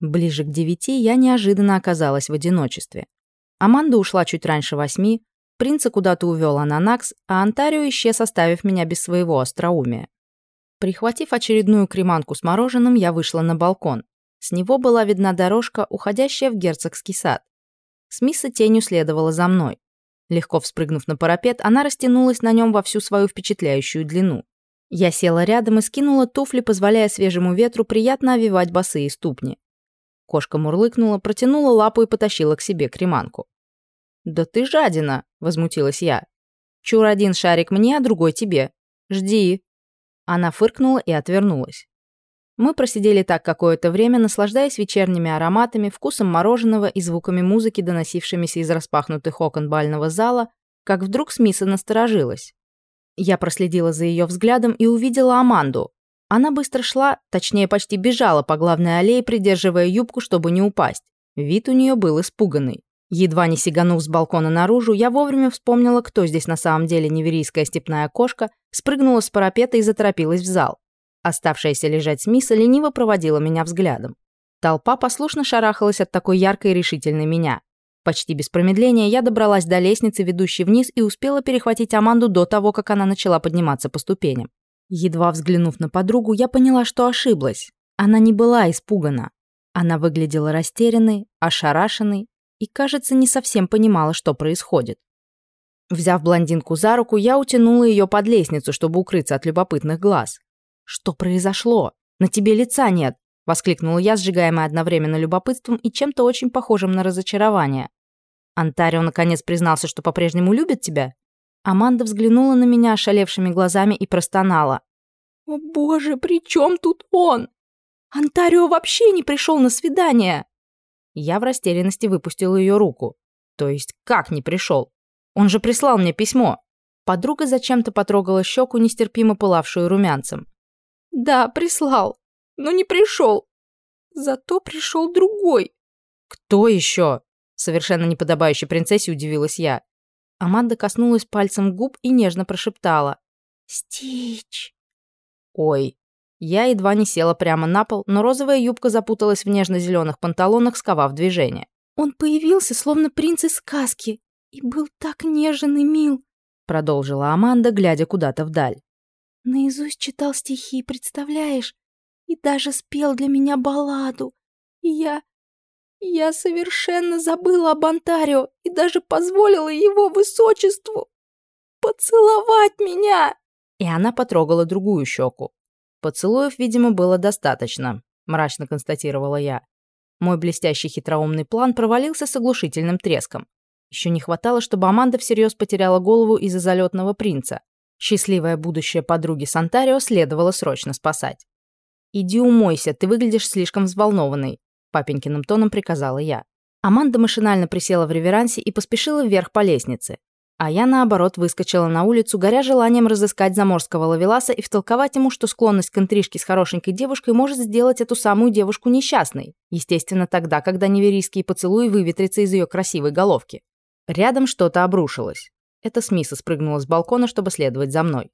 Ближе к девяти я неожиданно оказалась в одиночестве. Аманда ушла чуть раньше восьми, принца куда-то увел Ананакс, а Антарио исчез, оставив меня без своего остроумия. Прихватив очередную креманку с мороженым, я вышла на балкон. С него была видна дорожка, уходящая в герцогский сад. Смиса тенью следовала за мной. Легко вспрыгнув на парапет, она растянулась на нем во всю свою впечатляющую длину. Я села рядом и скинула туфли, позволяя свежему ветру приятно овивать босые ступни. Кошка мурлыкнула, протянула лапу и потащила к себе креманку. «Да ты жадина!» — возмутилась я. «Чур один шарик мне, а другой тебе. Жди!» Она фыркнула и отвернулась. Мы просидели так какое-то время, наслаждаясь вечерними ароматами, вкусом мороженого и звуками музыки, доносившимися из распахнутых окон бального зала, как вдруг Смиса насторожилась. Я проследила за ее взглядом и увидела Аманду. Она быстро шла, точнее почти бежала по главной аллее, придерживая юбку, чтобы не упасть. Вид у нее был испуганный. Едва не сиганув с балкона наружу, я вовремя вспомнила, кто здесь на самом деле неверийская степная кошка, спрыгнула с парапета и заторопилась в зал. Оставшаяся лежать Смиса лениво проводила меня взглядом. Толпа послушно шарахалась от такой яркой и решительной меня. Почти без промедления я добралась до лестницы, ведущей вниз, и успела перехватить Аманду до того, как она начала подниматься по ступеням. Едва взглянув на подругу, я поняла, что ошиблась. Она не была испугана. Она выглядела растерянной, ошарашенной и, кажется, не совсем понимала, что происходит. Взяв блондинку за руку, я утянула ее под лестницу, чтобы укрыться от любопытных глаз. «Что произошло? На тебе лица нет!» — воскликнула я, сжигаемая одновременно любопытством и чем-то очень похожим на разочарование. «Антарио наконец признался, что по-прежнему любит тебя?» Аманда взглянула на меня ошалевшими глазами и простонала. «О боже, при чем тут он? Антарио вообще не пришел на свидание!» Я в растерянности выпустила ее руку. То есть как не пришел? Он же прислал мне письмо. Подруга зачем-то потрогала щеку, нестерпимо пылавшую румянцем. Да, прислал, но не пришел. Зато пришел другой. Кто еще? Совершенно неподобающе принцессе удивилась я. Аманда коснулась пальцем губ и нежно прошептала. «Стич!» «Ой!» Я едва не села прямо на пол, но розовая юбка запуталась в нежно-зеленых панталонах, сковав движение. «Он появился, словно принц из сказки, и был так нежен и мил», продолжила Аманда, глядя куда-то вдаль. Наизусть читал стихи, представляешь? И даже спел для меня балладу. И я... Я совершенно забыла об Антарио и даже позволила его высочеству поцеловать меня. И она потрогала другую щеку. Поцелуев, видимо, было достаточно, мрачно констатировала я. Мой блестящий хитроумный план провалился с оглушительным треском. Еще не хватало, чтобы Аманда всерьез потеряла голову из-за залетного принца. Счастливое будущее подруги Сантарио следовало срочно спасать. «Иди умойся, ты выглядишь слишком взволнованной», — папенькиным тоном приказала я. Аманда машинально присела в реверансе и поспешила вверх по лестнице. А я, наоборот, выскочила на улицу, горя желанием разыскать заморского лавеласа и втолковать ему, что склонность к интрижке с хорошенькой девушкой может сделать эту самую девушку несчастной. Естественно, тогда, когда неверийские поцелуи выветрятся из ее красивой головки. Рядом что-то обрушилось. Это Смиса спрыгнула с балкона, чтобы следовать за мной.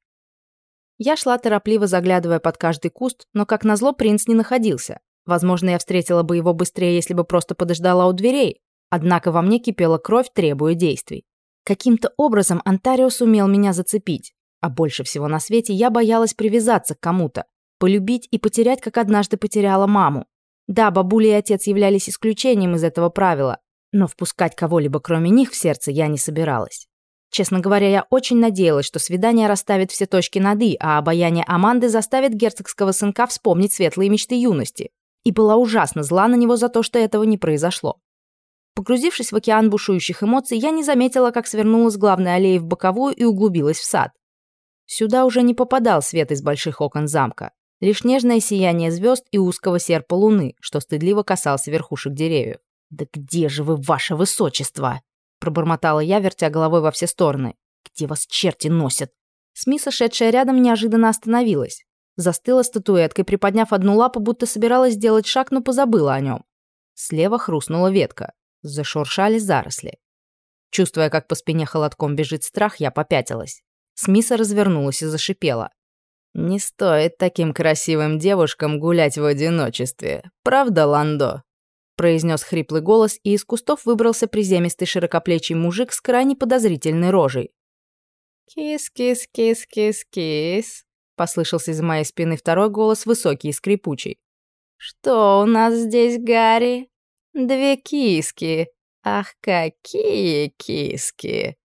Я шла торопливо, заглядывая под каждый куст, но, как назло, принц не находился. Возможно, я встретила бы его быстрее, если бы просто подождала у дверей. Однако во мне кипела кровь, требуя действий. Каким-то образом Антарио сумел меня зацепить. А больше всего на свете я боялась привязаться к кому-то. Полюбить и потерять, как однажды потеряла маму. Да, бабуля и отец являлись исключением из этого правила, но впускать кого-либо кроме них в сердце я не собиралась. Честно говоря, я очень надеялась, что свидание расставит все точки над «и», а обаяние Аманды заставит герцогского сынка вспомнить светлые мечты юности. И была ужасно зла на него за то, что этого не произошло. Погрузившись в океан бушующих эмоций, я не заметила, как свернула с главной аллеи в боковую и углубилась в сад. Сюда уже не попадал свет из больших окон замка. Лишь нежное сияние звезд и узкого серпа луны, что стыдливо касался верхушек деревьев. «Да где же вы, ваше высочество?» пробормотала я, вертя головой во все стороны. «Где вас черти носят?» Смиса, шедшая рядом, неожиданно остановилась. Застыла статуэткой, приподняв одну лапу, будто собиралась сделать шаг, но позабыла о нем. Слева хрустнула ветка. Зашуршали заросли. Чувствуя, как по спине холодком бежит страх, я попятилась. Смиса развернулась и зашипела. «Не стоит таким красивым девушкам гулять в одиночестве. Правда, Ландо?» произнес хриплый голос, и из кустов выбрался приземистый широкоплечий мужик с крайне подозрительной рожей. «Кис-кис-кис-кис-кис», — послышался из моей спины второй голос, высокий и скрипучий. «Что у нас здесь, Гарри? Две киски. Ах, какие киски!»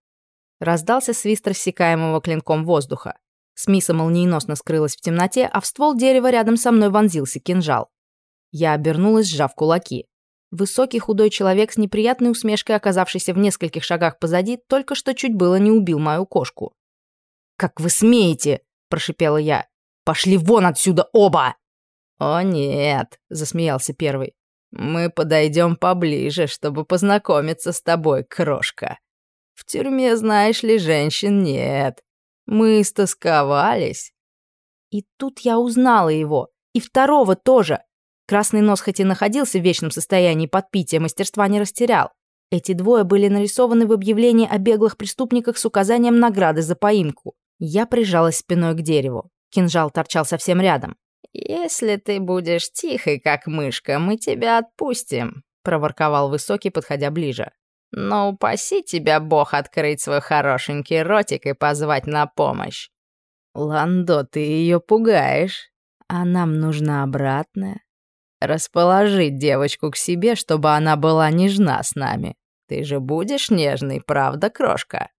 Раздался свист рассекаемого клинком воздуха. Смиса молниеносно скрылась в темноте, а в ствол дерева рядом со мной вонзился кинжал. Я обернулась, сжав кулаки. Высокий худой человек с неприятной усмешкой, оказавшийся в нескольких шагах позади, только что чуть было не убил мою кошку. «Как вы смеете!» – прошипела я. «Пошли вон отсюда оба!» «О нет!» – засмеялся первый. «Мы подойдем поближе, чтобы познакомиться с тобой, крошка. В тюрьме, знаешь ли, женщин нет. Мы истосковались». И тут я узнала его. И второго тоже. Красный нос хоть и находился в вечном состоянии подпития, мастерства не растерял. Эти двое были нарисованы в объявлении о беглых преступниках с указанием награды за поимку. Я прижалась спиной к дереву. Кинжал торчал совсем рядом. «Если ты будешь тихой, как мышка, мы тебя отпустим», — проворковал Высокий, подходя ближе. «Но упаси тебя, Бог, открыть свой хорошенький ротик и позвать на помощь». «Ландо, ты ее пугаешь, а нам нужна обратная» расположить девочку к себе, чтобы она была нежна с нами. Ты же будешь нежный, правда, крошка?»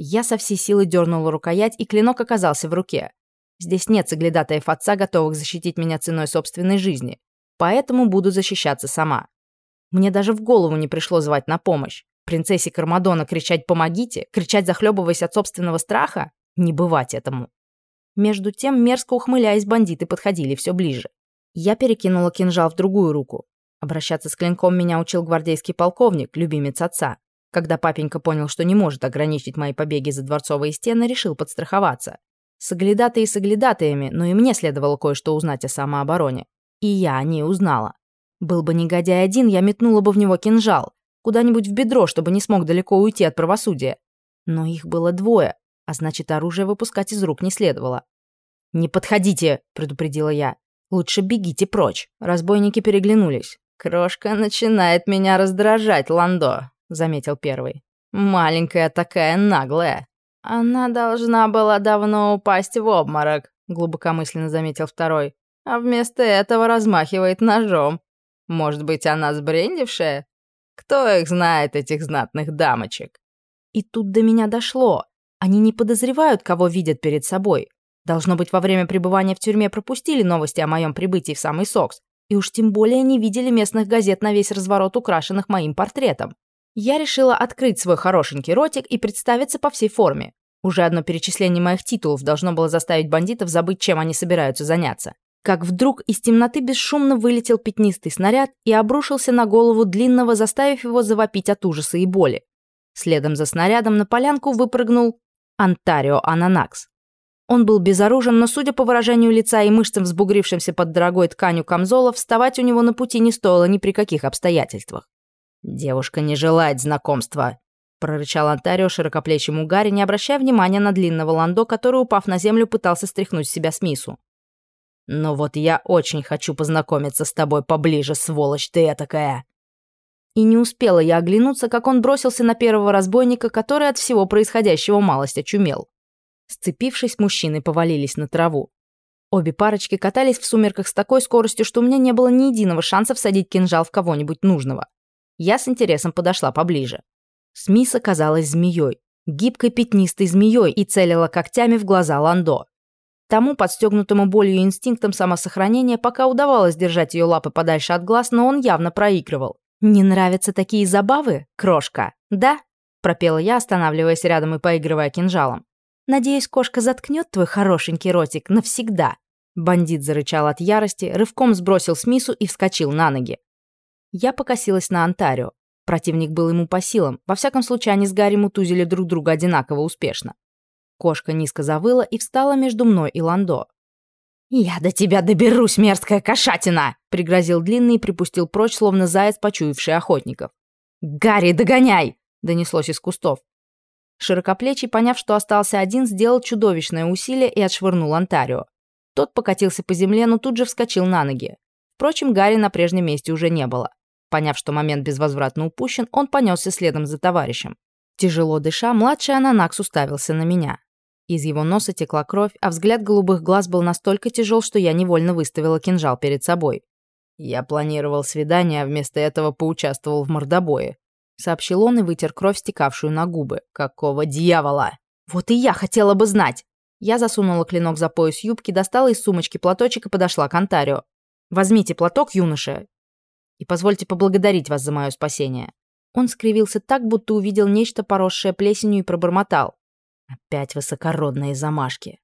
Я со всей силы дернула рукоять, и клинок оказался в руке. Здесь нет соглядатаев отца, готовых защитить меня ценой собственной жизни. Поэтому буду защищаться сама. Мне даже в голову не пришло звать на помощь. Принцессе Кармадона кричать «помогите», кричать, захлебываясь от собственного страха? Не бывать этому. Между тем, мерзко ухмыляясь, бандиты подходили все ближе. Я перекинула кинжал в другую руку. Обращаться с клинком меня учил гвардейский полковник, любимец отца. Когда папенька понял, что не может ограничить мои побеги за дворцовые стены, решил подстраховаться. Соглядатые соглядатаями, но и мне следовало кое-что узнать о самообороне. И я о ней узнала. Был бы негодяй один, я метнула бы в него кинжал. Куда-нибудь в бедро, чтобы не смог далеко уйти от правосудия. Но их было двое, а значит, оружие выпускать из рук не следовало. «Не подходите!» – предупредила я. Лучше бегите прочь». Разбойники переглянулись. «Крошка начинает меня раздражать, Ландо», — заметил первый. «Маленькая такая наглая. Она должна была давно упасть в обморок», — глубокомысленно заметил второй. «А вместо этого размахивает ножом. Может быть, она сбрендившая? Кто их знает, этих знатных дамочек?» И тут до меня дошло. Они не подозревают, кого видят перед собой. Должно быть, во время пребывания в тюрьме пропустили новости о моем прибытии в самый СОКС, и уж тем более не видели местных газет на весь разворот, украшенных моим портретом. Я решила открыть свой хорошенький ротик и представиться по всей форме. Уже одно перечисление моих титулов должно было заставить бандитов забыть, чем они собираются заняться. Как вдруг из темноты бесшумно вылетел пятнистый снаряд и обрушился на голову длинного, заставив его завопить от ужаса и боли. Следом за снарядом на полянку выпрыгнул Антарио Ананакс. Он был безоружен, но, судя по выражению лица и мышцам, взбугрившимся под дорогой тканью камзола, вставать у него на пути не стоило ни при каких обстоятельствах. «Девушка не желает знакомства», — прорычал Антарио широкоплечему Гарри, не обращая внимания на длинного ландо, который, упав на землю, пытался стряхнуть с себя Смису. «Но вот я очень хочу познакомиться с тобой поближе, сволочь ты такая. И не успела я оглянуться, как он бросился на первого разбойника, который от всего происходящего малость очумел. Сцепившись, мужчины повалились на траву. Обе парочки катались в сумерках с такой скоростью, что у меня не было ни единого шанса всадить кинжал в кого-нибудь нужного. Я с интересом подошла поближе. Смис оказалась змеей, гибкой пятнистой змеей и целила когтями в глаза Ландо. Тому, подстегнутому болью и инстинктом самосохранения, пока удавалось держать ее лапы подальше от глаз, но он явно проигрывал. «Не нравятся такие забавы, крошка, да?» – пропела я, останавливаясь рядом и поигрывая кинжалом. Надеюсь, кошка заткнет твой хорошенький ротик навсегда». Бандит зарычал от ярости, рывком сбросил Смису и вскочил на ноги. Я покосилась на Антарио. Противник был ему по силам. Во всяком случае, они с Гарри мутузили друг друга одинаково успешно. Кошка низко завыла и встала между мной и Ландо. «Я до тебя доберусь, мерзкая кошатина!» — пригрозил Длинный и припустил прочь, словно заяц, почуявший охотников. «Гарри, догоняй!» — донеслось из кустов. Широкоплечий, поняв, что остался один, сделал чудовищное усилие и отшвырнул Антарио. Тот покатился по земле, но тут же вскочил на ноги. Впрочем, Гарри на прежнем месте уже не было. Поняв, что момент безвозвратно упущен, он понесся следом за товарищем. Тяжело дыша, младший Ананакс уставился на меня. Из его носа текла кровь, а взгляд голубых глаз был настолько тяжел, что я невольно выставила кинжал перед собой. «Я планировал свидание, а вместо этого поучаствовал в мордобое», сообщил он и вытер кровь, стекавшую на губы. «Какого дьявола?» «Вот и я хотела бы знать!» Я засунула клинок за пояс юбки, достала из сумочки платочек и подошла к Антарио. «Возьмите платок, юноша, и позвольте поблагодарить вас за мое спасение». Он скривился так, будто увидел нечто поросшее плесенью и пробормотал. «Опять высокородные замашки.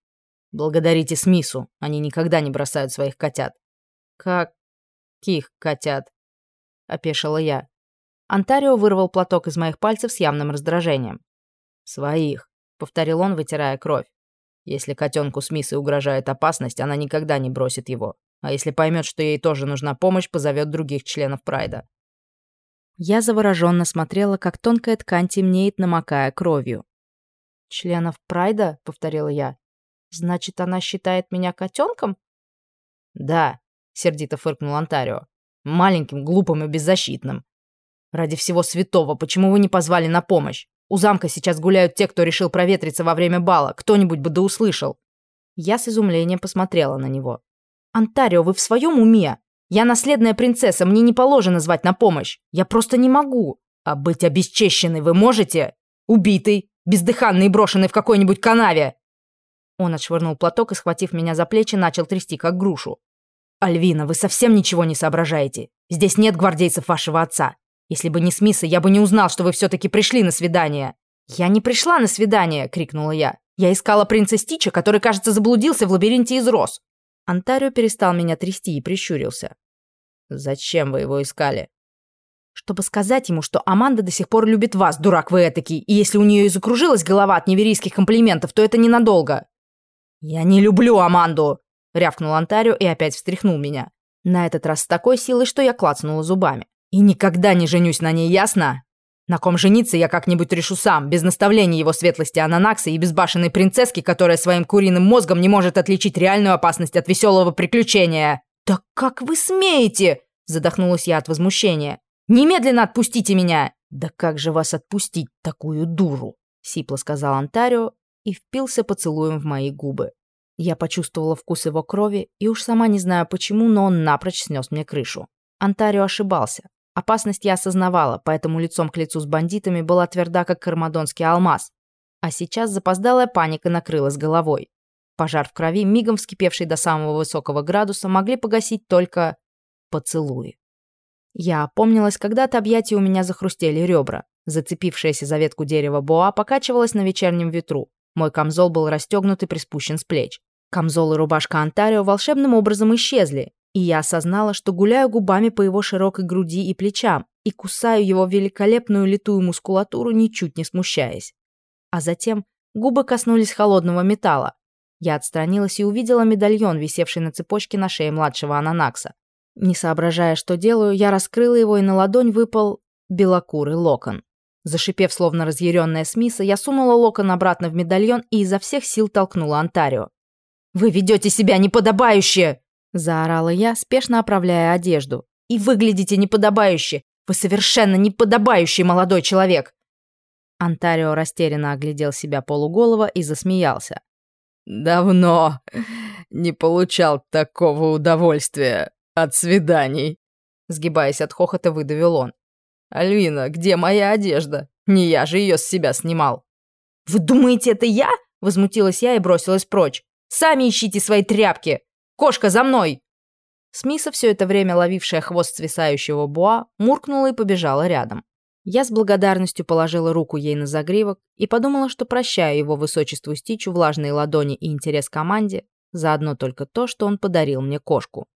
Благодарите Смису, они никогда не бросают своих котят». «Каких котят?» — опешила я. Антарио вырвал платок из моих пальцев с явным раздражением. «Своих», — повторил он, вытирая кровь. «Если котенку Смисы угрожает опасность, она никогда не бросит его. А если поймет, что ей тоже нужна помощь, позовет других членов Прайда». Я завороженно смотрела, как тонкая ткань темнеет, намокая кровью. «Членов Прайда?» — повторила я. «Значит, она считает меня котенком?» «Да», — сердито фыркнул Антарио. «Маленьким, глупым и беззащитным. Ради всего святого, почему вы не позвали на помощь? У замка сейчас гуляют те, кто решил проветриться во время бала. Кто-нибудь бы да услышал». Я с изумлением посмотрела на него. «Антарио, вы в своем уме? Я наследная принцесса, мне не положено звать на помощь. Я просто не могу. А быть обесчещенной вы можете? Убитый, бездыханный и брошенный в какой-нибудь канаве!» Он отшвырнул платок и, схватив меня за плечи, начал трясти, как грушу. «Альвина, вы совсем ничего не соображаете. Здесь нет гвардейцев вашего отца. Если бы не Смиса, я бы не узнал, что вы все-таки пришли на свидание». «Я не пришла на свидание!» — крикнула я. «Я искала принца Стича, который, кажется, заблудился в лабиринте из роз». Антарио перестал меня трясти и прищурился. «Зачем вы его искали?» «Чтобы сказать ему, что Аманда до сих пор любит вас, дурак вы этакий, и если у нее и закружилась голова от неверийских комплиментов, то это ненадолго». «Я не люблю Аманду!» — рявкнул Антарио и опять встряхнул меня. На этот раз с такой силой, что я клацнула зубами. «И никогда не женюсь на ней, ясно? На ком жениться я как-нибудь решу сам, без наставления его светлости Ананакса и безбашенной принцесски, которая своим куриным мозгом не может отличить реальную опасность от веселого приключения». «Да как вы смеете?» – задохнулась я от возмущения. «Немедленно отпустите меня!» «Да как же вас отпустить, такую дуру?» – сипло сказал Антарио и впился поцелуем в мои губы. Я почувствовала вкус его крови, и уж сама не знаю почему, но он напрочь снес мне крышу. Антарио ошибался. Опасность я осознавала, поэтому лицом к лицу с бандитами была тверда, как кармадонский алмаз. А сейчас запоздалая паника накрыла с головой. Пожар в крови, мигом вскипевший до самого высокого градуса, могли погасить только поцелуи. Я опомнилась, когда-то объятия у меня захрустели ребра. Зацепившаяся за ветку дерева боа покачивалась на вечернем ветру. Мой камзол был расстегнут и приспущен с плеч. Камзол и рубашка Антарио волшебным образом исчезли, и я осознала, что гуляю губами по его широкой груди и плечам и кусаю его великолепную литую мускулатуру, ничуть не смущаясь. А затем губы коснулись холодного металла, я отстранилась и увидела медальон, висевший на цепочке на шее младшего ананакса. Не соображая, что делаю, я раскрыла его, и на ладонь выпал белокурый локон. Зашипев, словно разъяренная Смиса, я сунула локон обратно в медальон и изо всех сил толкнула Антарио. «Вы ведете себя неподобающе!» – заорала я, спешно оправляя одежду. «И выглядите неподобающе! Вы совершенно неподобающий молодой человек!» Антарио растерянно оглядел себя полуголова и засмеялся. Давно не получал такого удовольствия от свиданий. Сгибаясь от хохота, выдавил он. «Альвина, где моя одежда? Не я же ее с себя снимал». «Вы думаете, это я?» Возмутилась я и бросилась прочь. «Сами ищите свои тряпки! Кошка, за мной!» Смиса, все это время ловившая хвост свисающего буа, муркнула и побежала рядом. Я с благодарностью положила руку ей на загривок и подумала, что прощаю его высочеству Стичу влажные ладони и интерес команде, заодно только то, что он подарил мне кошку.